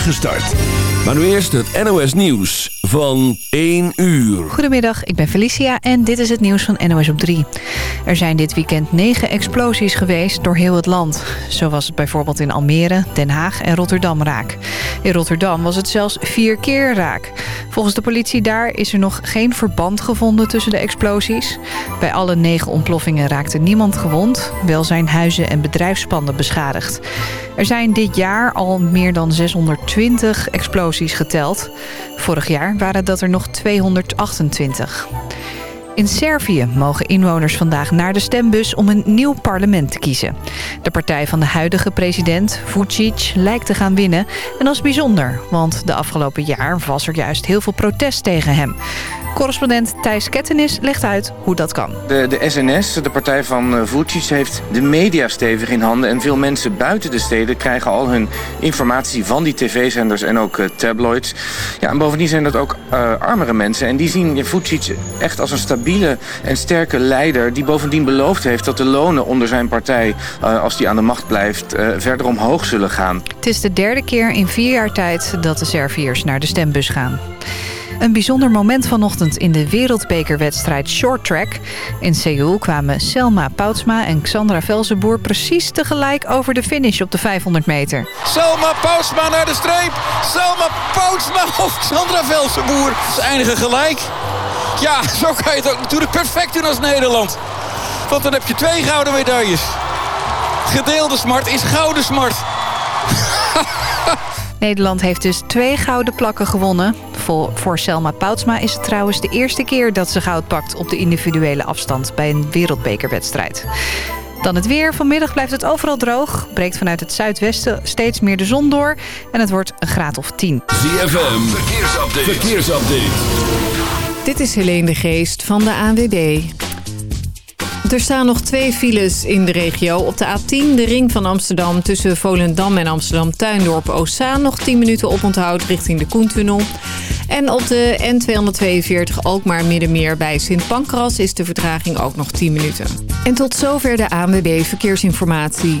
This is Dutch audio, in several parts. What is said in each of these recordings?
voorspoedige. Maar nu eerst het NOS Nieuws van 1 uur. Goedemiddag, ik ben Felicia en dit is het nieuws van NOS op 3. Er zijn dit weekend negen explosies geweest door heel het land. Zo was het bijvoorbeeld in Almere, Den Haag en Rotterdam raak. In Rotterdam was het zelfs vier keer raak. Volgens de politie daar is er nog geen verband gevonden tussen de explosies. Bij alle negen ontploffingen raakte niemand gewond. Wel zijn huizen en bedrijfspanden beschadigd. Er zijn dit jaar al meer dan 620 explosies geteld. Vorig jaar waren dat er nog 228. In Servië mogen inwoners vandaag naar de stembus om een nieuw parlement te kiezen. De partij van de huidige president, Vucic, lijkt te gaan winnen. En dat is bijzonder, want de afgelopen jaar was er juist heel veel protest tegen hem. Correspondent Thijs Kettenis legt uit hoe dat kan. De, de SNS, de partij van uh, Vucic, heeft de media stevig in handen... en veel mensen buiten de steden krijgen al hun informatie van die tv-zenders en ook uh, tabloids. Ja, en bovendien zijn dat ook uh, armere mensen en die zien Vucic echt als een stabiele en sterke leider... die bovendien beloofd heeft dat de lonen onder zijn partij, als die aan de macht blijft, verder omhoog zullen gaan. Het is de derde keer in vier jaar tijd dat de Serviërs naar de stembus gaan. Een bijzonder moment vanochtend in de wereldbekerwedstrijd Short Track. In Seoul kwamen Selma Poutsma en Xandra Velzenboer precies tegelijk over de finish op de 500 meter. Selma Poutsma naar de streep. Selma Poutsma of Xandra Velzenboer. Ze eindigen gelijk. Ja, zo kan je het ook natuurlijk perfect doen als Nederland. Want dan heb je twee gouden medailles. Gedeelde smart is gouden smart. Nederland heeft dus twee gouden plakken gewonnen. Voor, voor Selma Poutsma is het trouwens de eerste keer dat ze goud pakt... op de individuele afstand bij een wereldbekerwedstrijd. Dan het weer. Vanmiddag blijft het overal droog. Breekt vanuit het zuidwesten steeds meer de zon door. En het wordt een graad of 10. ZFM, verkeersupdate. verkeersupdate. Dit is Helene de Geest van de ANWB. Er staan nog twee files in de regio. Op de A10, de ring van Amsterdam tussen Volendam en Amsterdam-Tuindorp Oostzaan. Nog 10 minuten oponthoud richting de Koentunnel. En op de N242 Alkmaar Middenmeer bij Sint Pancras is de vertraging ook nog 10 minuten. En tot zover de ANWB Verkeersinformatie.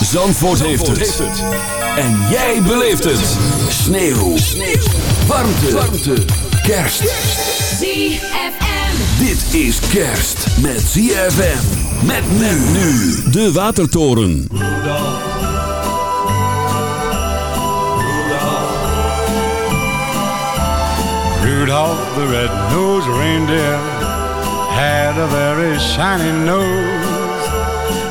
Zandvoort, heeft, het. En jij beleeft het. Sneeuw. Sneeuw. Warmte. Warmte. Kerst. ZFM. Dit is kerst met ZFM. Met men nu. De Watertoren. Rudolph the red-nosed reindeer had a very shiny nose.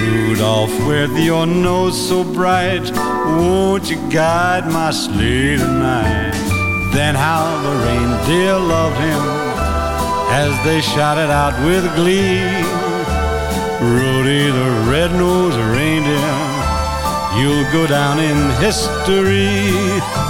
Rudolph, with your nose so bright, won't you guide my sleigh tonight? Then how the reindeer loved him as they shouted out with glee. Rudy the red-nosed reindeer, you'll go down in history.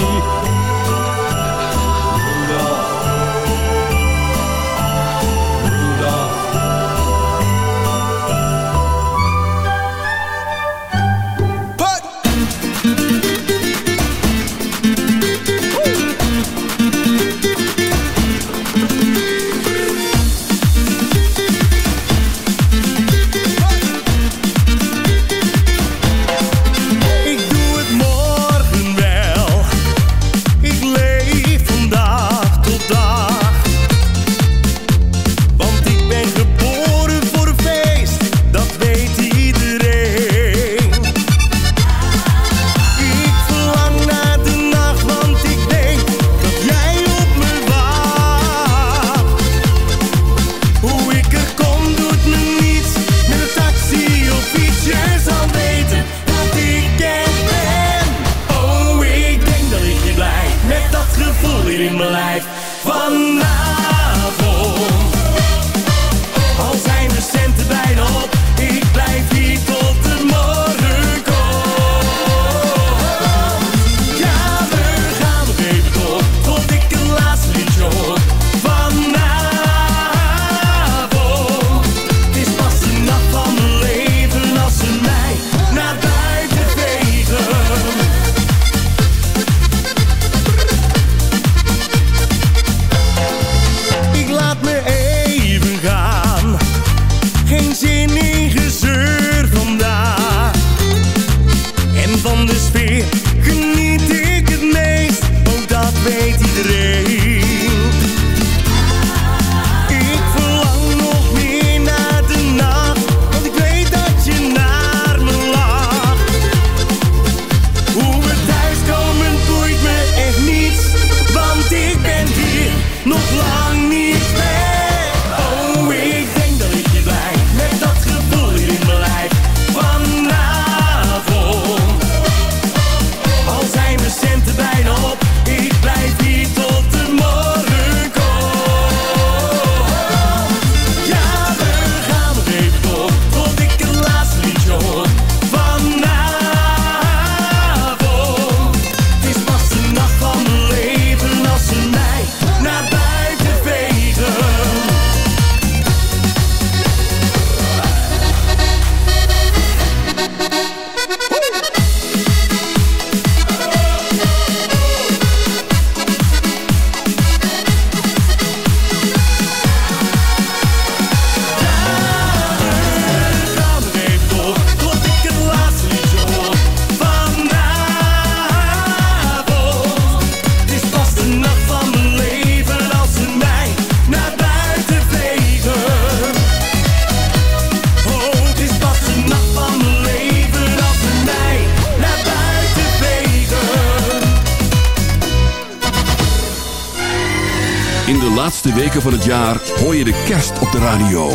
Van het jaar hoor je de kerst op de radio.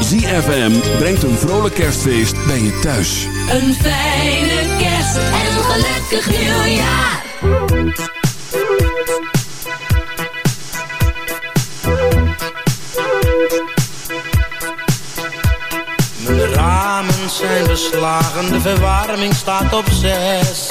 ZFM brengt een vrolijk kerstfeest bij je thuis. Een fijne kerst en een gelukkig nieuwjaar. De ramen zijn beslagen, de verwarming staat op zes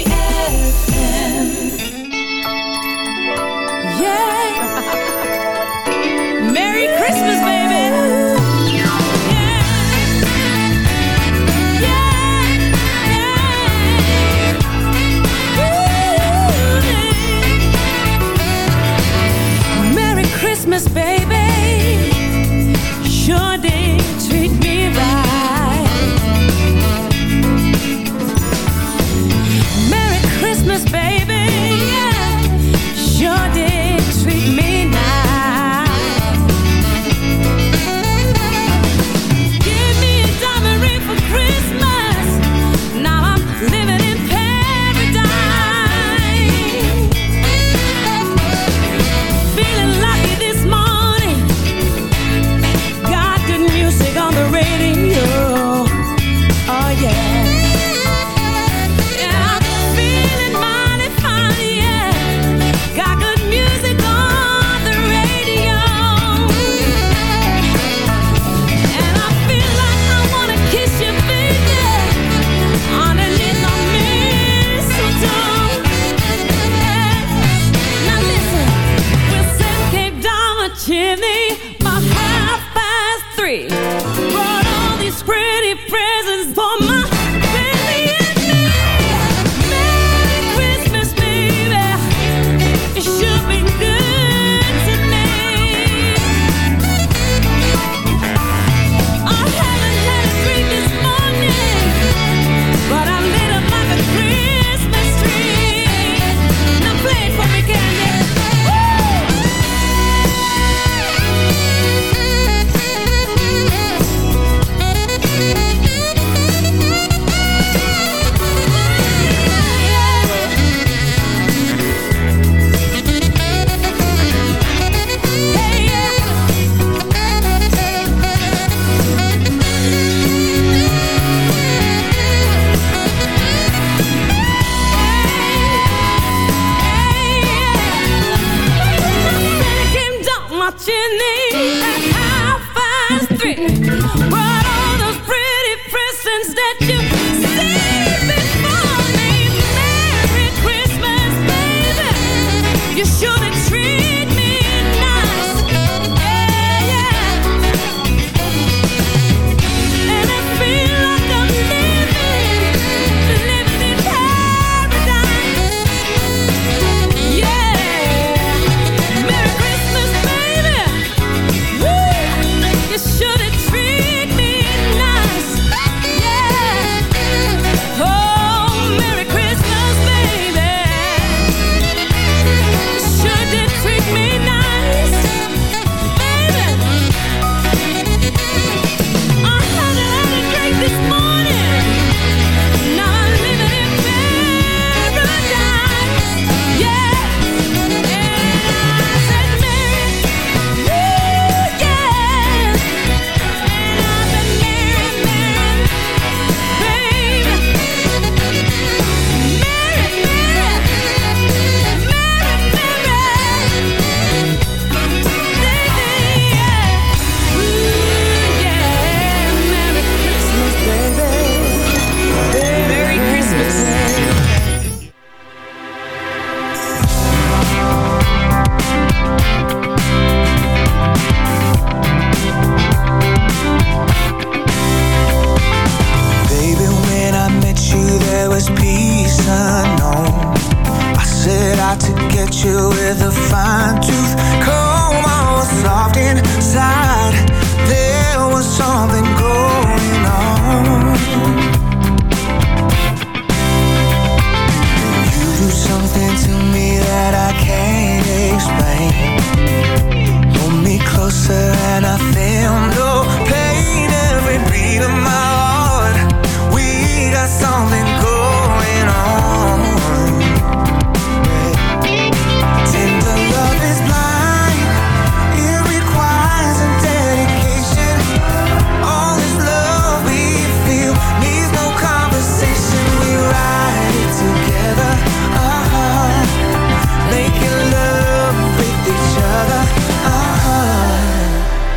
each other. Our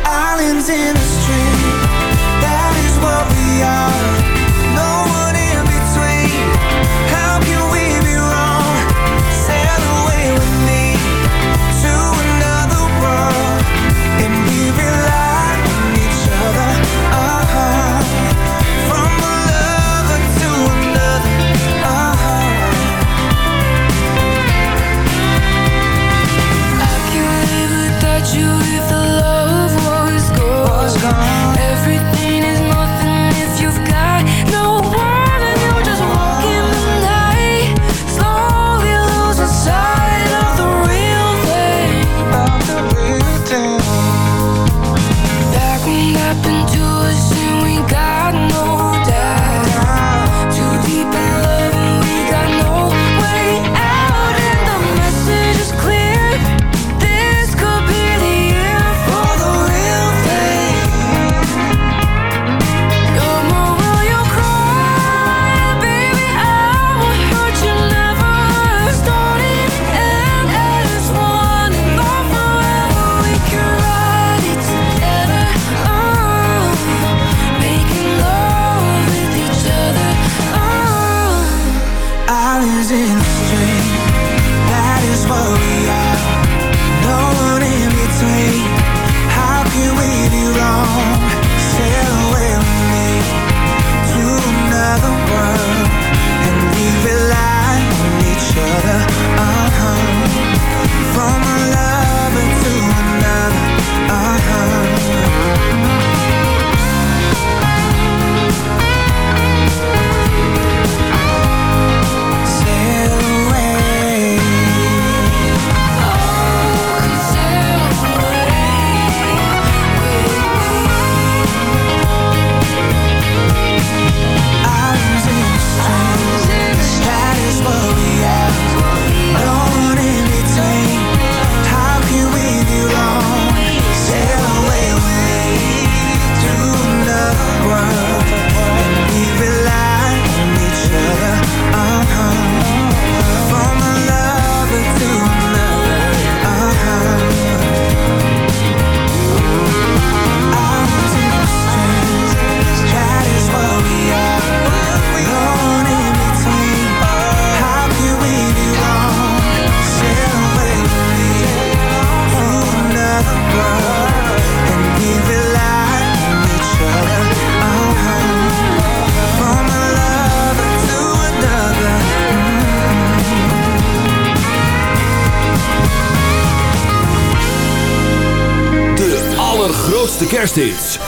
islands in the street.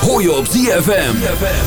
Hoor je op. ZFM.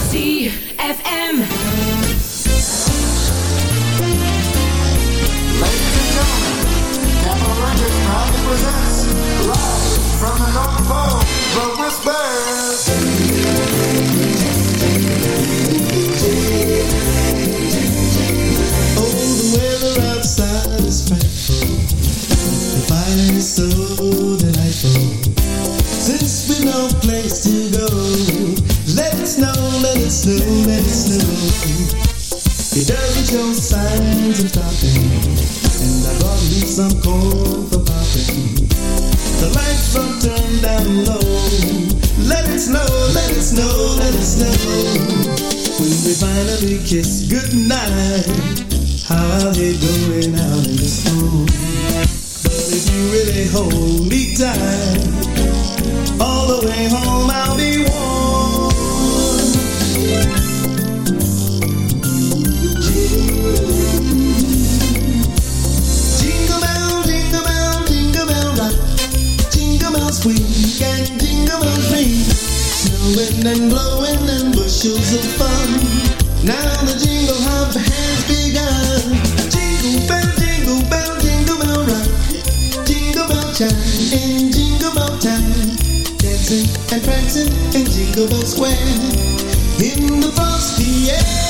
Turned down low. Let it snow, let it snow, let it snow. When we finally kiss goodnight, how going out in the snow. But if you really hold me tight, all the way home I'll be warm. Snowing and blowing and bushels of fun. Now the jingle hop has begun. Jingle bell, jingle bell, jingle bell rock. Jingle bell chime in jingle bell time. Dancing and prancing in Jingle Bell Square. In the frosty air.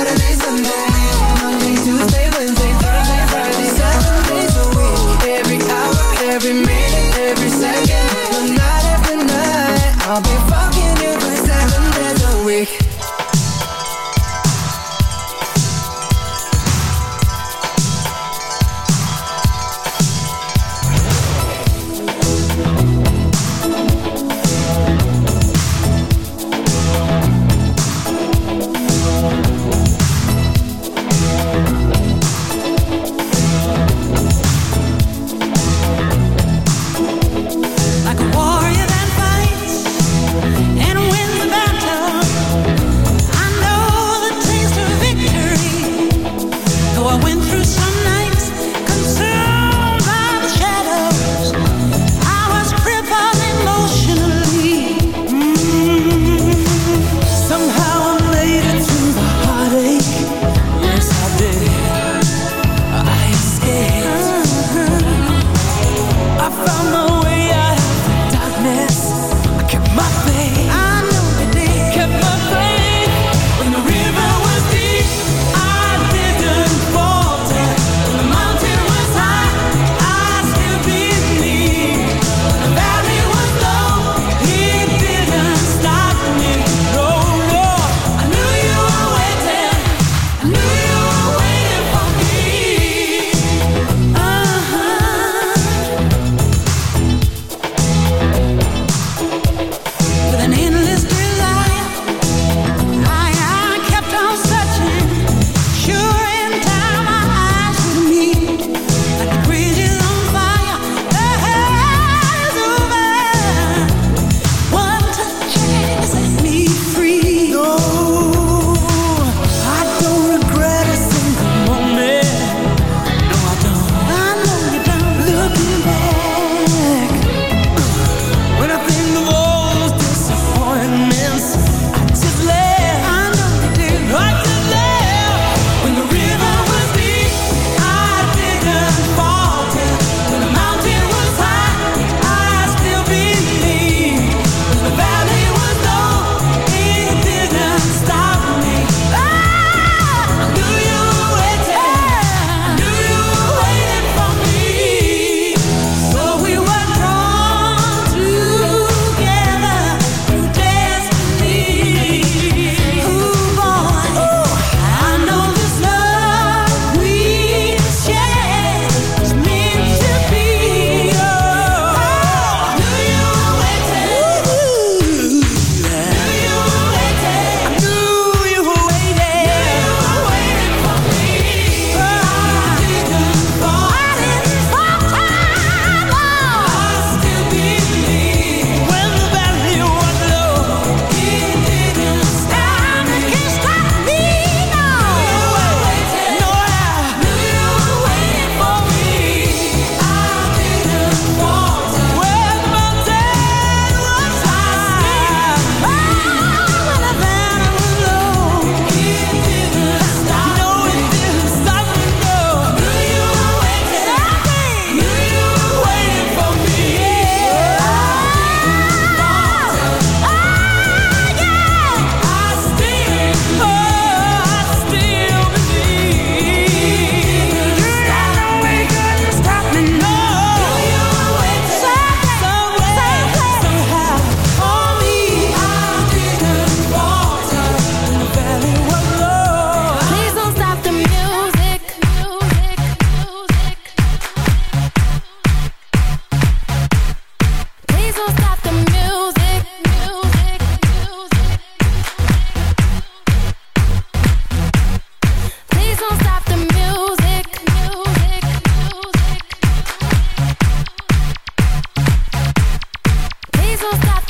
what I stop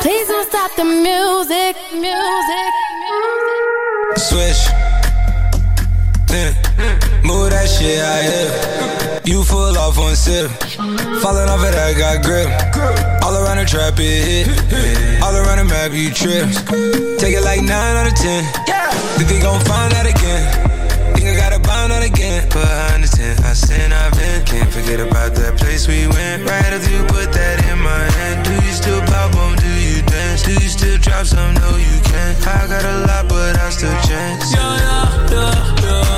Please don't stop the music, music, music. Switch. Yeah. Mm. Move that shit out here. You full off one sip. Falling off of that got grip. All around the trap, it hit. All around the map, you trip. Take it like 9 out of 10. Think they gon' find that again gotta buy not again, but I understand. I sin, I've been. Can't forget about that place we went. Right after you put that in my hand. Do you still pop on? Do you dance? Do you still drop some? No, you can't. I got a lot, but I still chance. Yeah, yeah, yeah, yeah.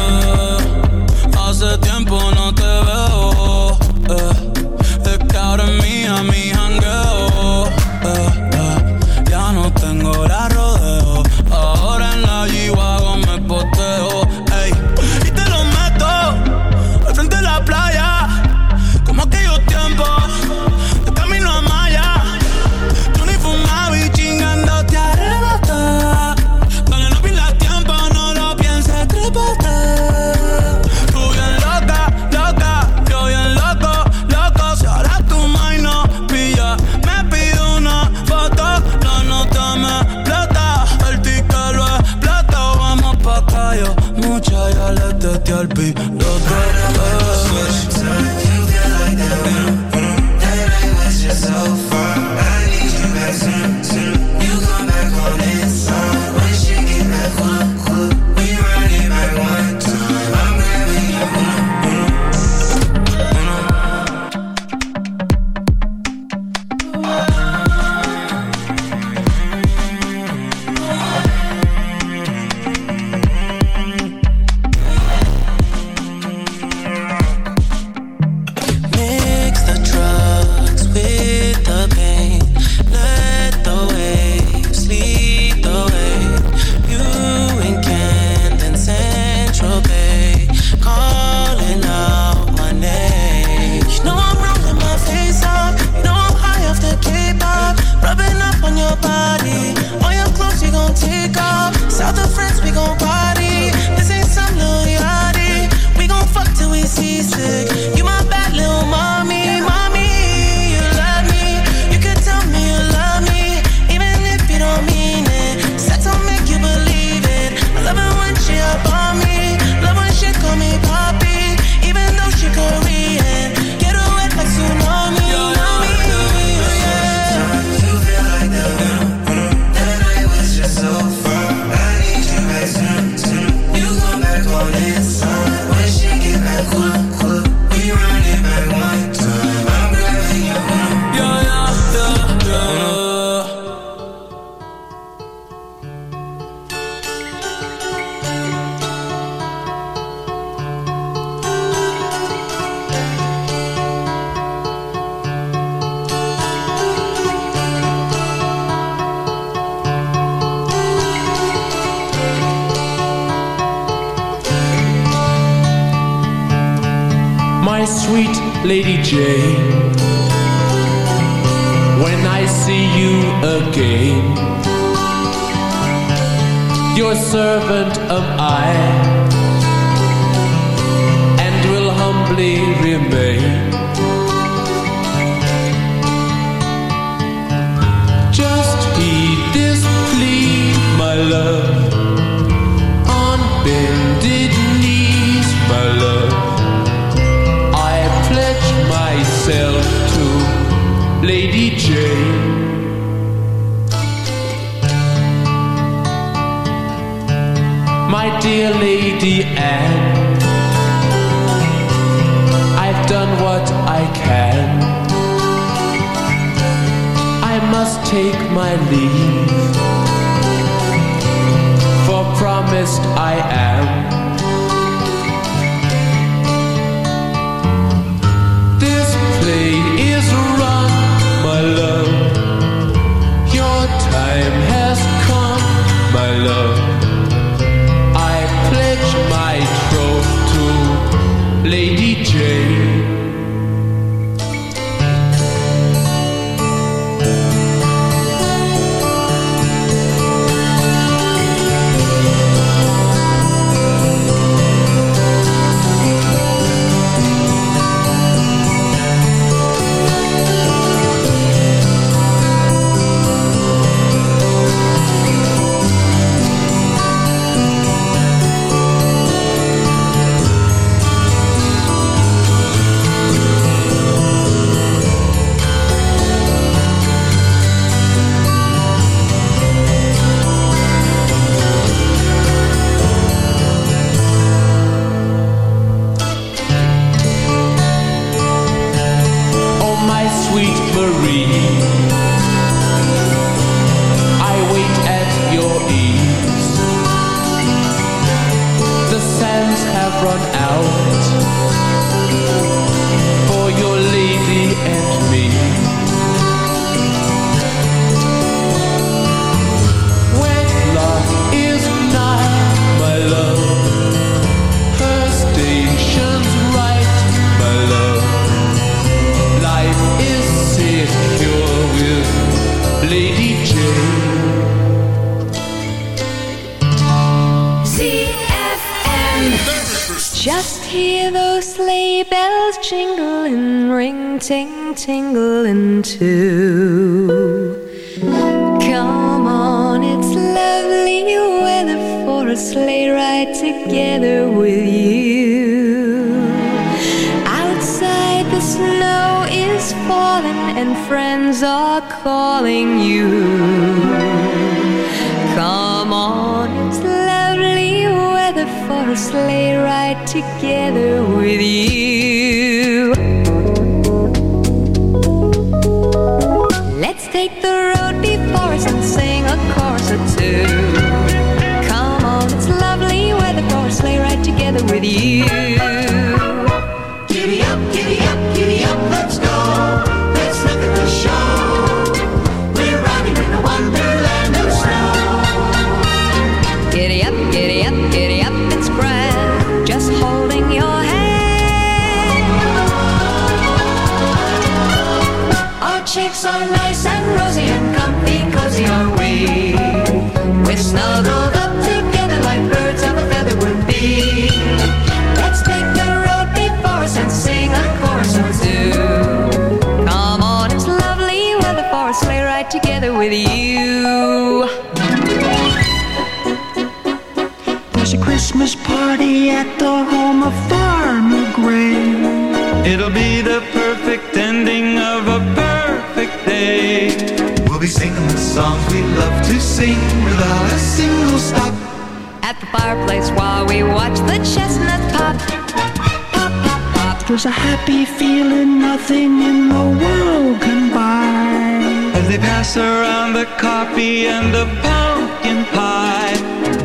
There's a happy feeling nothing in the world can buy. As they pass around the coffee and the pumpkin pie,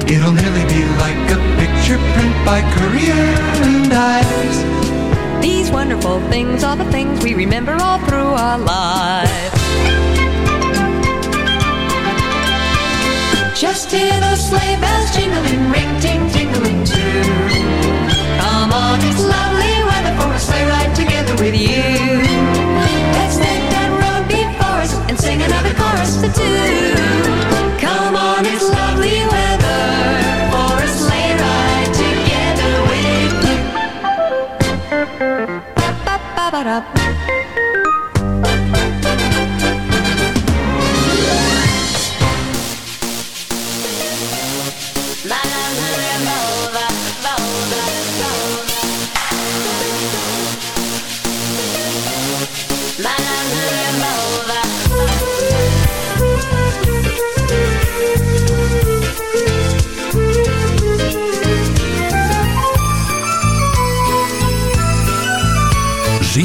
it'll nearly be like a picture print by Career and Ives. These wonderful things are the things we remember all through our lives. Just hear the sleigh bells jingling, ring ting with you. Let's make that road before us and sing another chorus for two. Come on, it's lovely weather for a sleigh ride together with you.